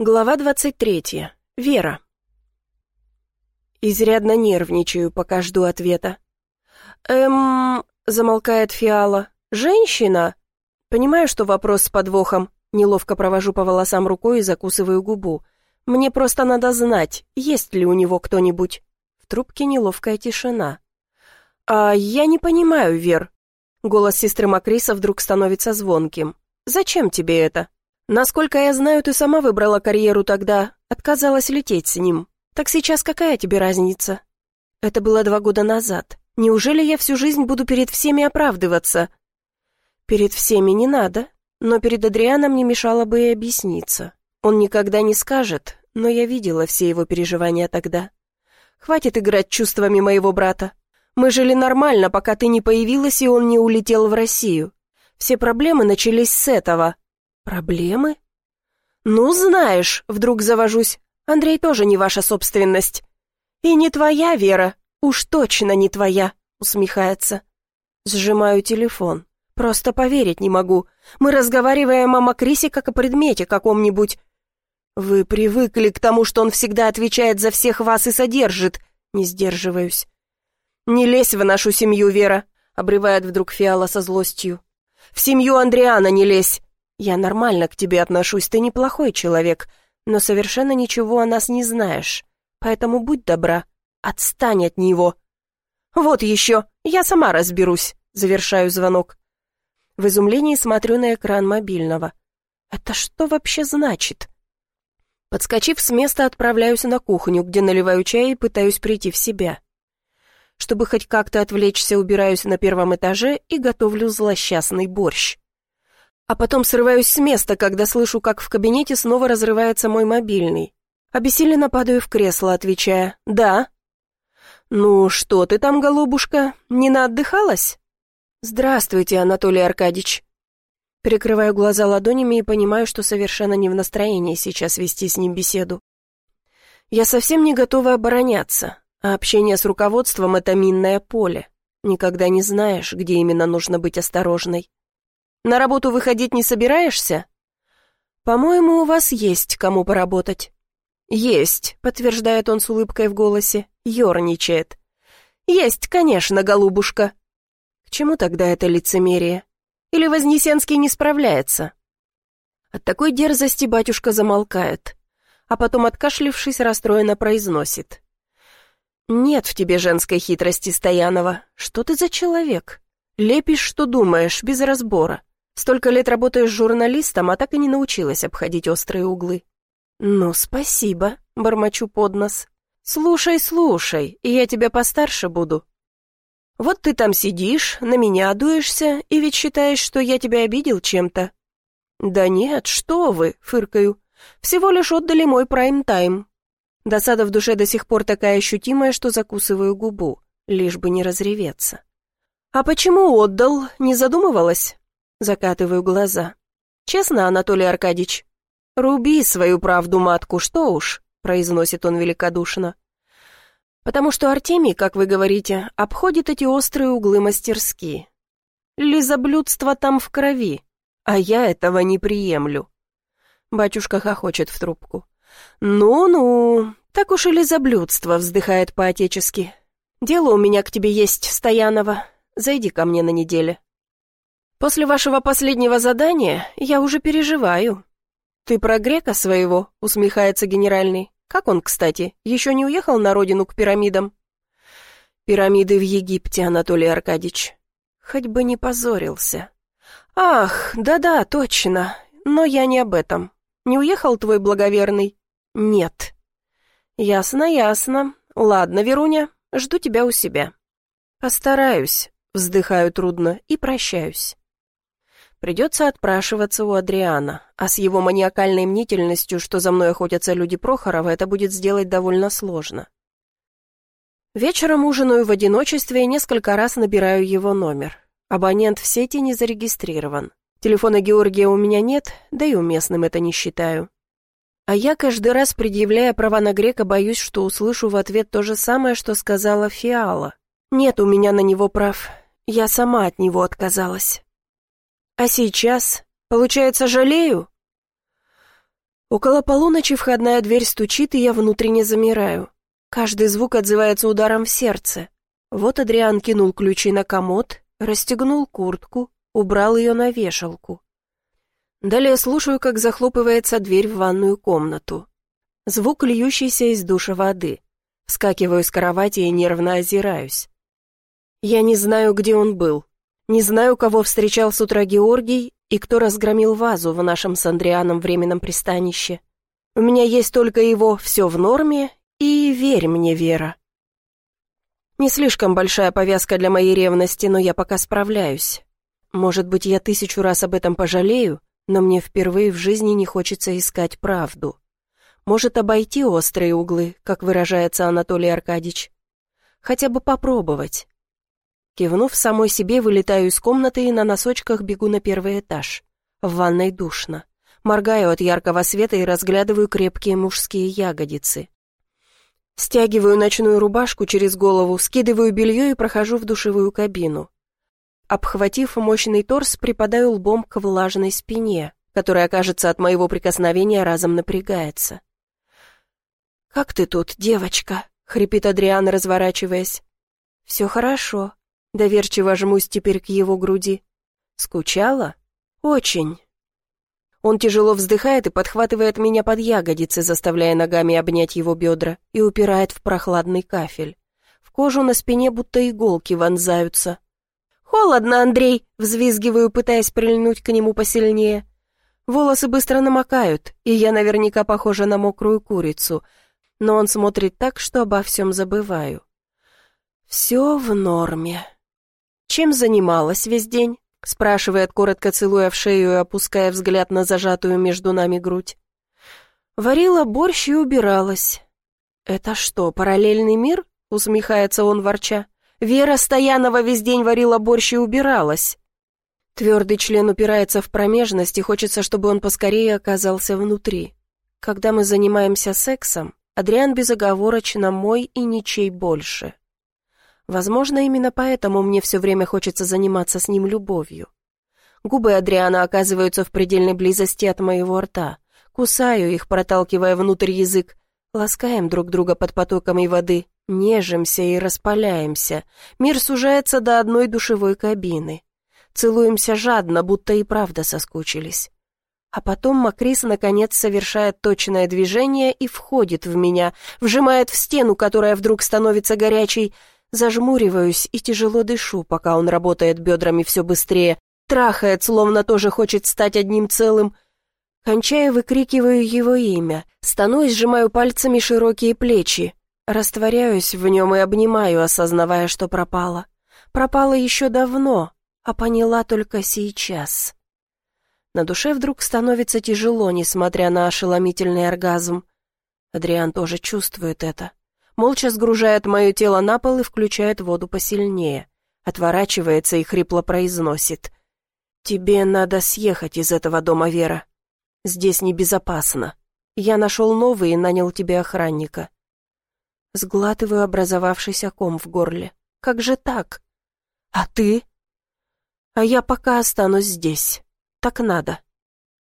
Глава 23. Вера. Изрядно нервничаю, пока жду ответа. «Эм...» — замолкает Фиала. «Женщина?» Понимаю, что вопрос с подвохом. Неловко провожу по волосам рукой и закусываю губу. Мне просто надо знать, есть ли у него кто-нибудь. В трубке неловкая тишина. «А я не понимаю, Вер». Голос сестры Макриса вдруг становится звонким. «Зачем тебе это?» Насколько я знаю, ты сама выбрала карьеру тогда, отказалась лететь с ним. Так сейчас какая тебе разница? Это было два года назад. Неужели я всю жизнь буду перед всеми оправдываться? Перед всеми не надо, но перед Адрианом не мешало бы и объясниться. Он никогда не скажет, но я видела все его переживания тогда. Хватит играть чувствами моего брата. Мы жили нормально, пока ты не появилась, и он не улетел в Россию. Все проблемы начались с этого, «Проблемы?» «Ну, знаешь», — вдруг завожусь, «Андрей тоже не ваша собственность». «И не твоя, Вера, уж точно не твоя», — усмехается. Сжимаю телефон. Просто поверить не могу. Мы разговариваем о Макрисе как о предмете каком-нибудь. Вы привыкли к тому, что он всегда отвечает за всех вас и содержит. Не сдерживаюсь. «Не лезь в нашу семью, Вера», — обрывает вдруг Фиала со злостью. «В семью Андриана не лезь. Я нормально к тебе отношусь, ты неплохой человек, но совершенно ничего о нас не знаешь. Поэтому будь добра, отстань от него. Вот еще, я сама разберусь, завершаю звонок. В изумлении смотрю на экран мобильного. Это что вообще значит? Подскочив с места, отправляюсь на кухню, где наливаю чай и пытаюсь прийти в себя. Чтобы хоть как-то отвлечься, убираюсь на первом этаже и готовлю злосчастный борщ. А потом срываюсь с места, когда слышу, как в кабинете снова разрывается мой мобильный. Обессиленно падаю в кресло, отвечая «Да». «Ну, что ты там, голубушка, не наотдыхалась?» «Здравствуйте, Анатолий Аркадьевич». Прикрываю глаза ладонями и понимаю, что совершенно не в настроении сейчас вести с ним беседу. Я совсем не готова обороняться, а общение с руководством — это минное поле. Никогда не знаешь, где именно нужно быть осторожной. На работу выходить не собираешься?» «По-моему, у вас есть кому поработать». «Есть», — подтверждает он с улыбкой в голосе, ерничает. «Есть, конечно, голубушка». «К чему тогда это лицемерие? Или Вознесенский не справляется?» От такой дерзости батюшка замолкает, а потом, откашлившись, расстроенно произносит. «Нет в тебе женской хитрости, Стоянова. Что ты за человек? Лепишь, что думаешь, без разбора. Столько лет работаешь журналистом, а так и не научилась обходить острые углы. «Ну, спасибо», — бормочу под нос. «Слушай, слушай, и я тебя постарше буду». «Вот ты там сидишь, на меня дуешься, и ведь считаешь, что я тебя обидел чем-то». «Да нет, что вы», — фыркаю. «Всего лишь отдали мой прайм-тайм». Досада в душе до сих пор такая ощутимая, что закусываю губу, лишь бы не разреветься. «А почему отдал, не задумывалась?» Закатываю глаза. «Честно, Анатолий Аркадьевич?» «Руби свою правду, матку, что уж», — произносит он великодушно. «Потому что Артемий, как вы говорите, обходит эти острые углы мастерски. Лизоблюдство там в крови, а я этого не приемлю». Батюшка хохочет в трубку. «Ну-ну, так уж и лизоблюдство», — вздыхает по-отечески. «Дело у меня к тебе есть, Стоянова. Зайди ко мне на неделе». После вашего последнего задания я уже переживаю». «Ты про грека своего?» — усмехается генеральный. «Как он, кстати, еще не уехал на родину к пирамидам?» «Пирамиды в Египте, Анатолий Аркадьевич. Хоть бы не позорился». «Ах, да-да, точно. Но я не об этом. Не уехал твой благоверный?» «Нет». «Ясно, ясно. Ладно, Веруня, жду тебя у себя». «Постараюсь», — вздыхаю трудно и прощаюсь. Придется отпрашиваться у Адриана, а с его маниакальной мнительностью, что за мной охотятся люди Прохорова, это будет сделать довольно сложно. Вечером ужинаю в одиночестве и несколько раз набираю его номер. Абонент в сети не зарегистрирован. Телефона Георгия у меня нет, да и уместным это не считаю. А я каждый раз, предъявляя права на грека, боюсь, что услышу в ответ то же самое, что сказала Фиала. Нет у меня на него прав, я сама от него отказалась. А сейчас, получается, жалею? Около полуночи входная дверь стучит, и я внутренне замираю. Каждый звук отзывается ударом в сердце. Вот Адриан кинул ключи на комод, расстегнул куртку, убрал ее на вешалку. Далее слушаю, как захлопывается дверь в ванную комнату. Звук льющийся из душа воды. Вскакиваю с кровати и нервно озираюсь. Я не знаю, где он был. Не знаю, кого встречал с утра Георгий и кто разгромил вазу в нашем с Андрианом временном пристанище. У меня есть только его «все в норме» и «верь мне, Вера». Не слишком большая повязка для моей ревности, но я пока справляюсь. Может быть, я тысячу раз об этом пожалею, но мне впервые в жизни не хочется искать правду. Может, обойти острые углы, как выражается Анатолий Аркадьевич. Хотя бы попробовать. Кивнув самой себе, вылетаю из комнаты и на носочках бегу на первый этаж. В ванной душно. Моргаю от яркого света и разглядываю крепкие мужские ягодицы. Стягиваю ночную рубашку через голову, скидываю белье и прохожу в душевую кабину. Обхватив мощный торс, припадаю лбом к влажной спине, которая, кажется, от моего прикосновения разом напрягается. «Как ты тут, девочка?» — хрипит Адриан, разворачиваясь. «Все хорошо», Доверчиво жмусь теперь к его груди. Скучала? Очень. Он тяжело вздыхает и подхватывает меня под ягодицы, заставляя ногами обнять его бедра, и упирает в прохладный кафель. В кожу на спине будто иголки вонзаются. «Холодно, Андрей!» — взвизгиваю, пытаясь прильнуть к нему посильнее. Волосы быстро намокают, и я наверняка похожа на мокрую курицу, но он смотрит так, что обо всем забываю. «Все в норме». «Чем занималась весь день?» — спрашивает, коротко целуя в шею и опуская взгляд на зажатую между нами грудь. «Варила борщ и убиралась». «Это что, параллельный мир?» — усмехается он, ворча. «Вера Стоянова весь день варила борщ и убиралась». Твердый член упирается в промежность, и хочется, чтобы он поскорее оказался внутри. Когда мы занимаемся сексом, Адриан безоговорочно мой и ничей больше. Возможно, именно поэтому мне все время хочется заниматься с ним любовью. Губы Адриана оказываются в предельной близости от моего рта. Кусаю их, проталкивая внутрь язык. Ласкаем друг друга под потоками воды, нежимся и распаляемся. Мир сужается до одной душевой кабины. Целуемся жадно, будто и правда соскучились. А потом Макрис наконец совершает точное движение и входит в меня, вжимает в стену, которая вдруг становится горячей, Зажмуриваюсь и тяжело дышу, пока он работает бедрами все быстрее, трахает, словно тоже хочет стать одним целым. Кончая, выкрикиваю его имя, и сжимаю пальцами широкие плечи, растворяюсь в нем и обнимаю, осознавая, что пропала. Пропала еще давно, а поняла только сейчас. На душе вдруг становится тяжело, несмотря на ошеломительный оргазм. Адриан тоже чувствует это молча сгружает мое тело на пол и включает воду посильнее. Отворачивается и хрипло произносит. «Тебе надо съехать из этого дома, Вера. Здесь небезопасно. Я нашел новый и нанял тебе охранника». Сглатываю образовавшийся ком в горле. «Как же так? А ты?» «А я пока останусь здесь. Так надо».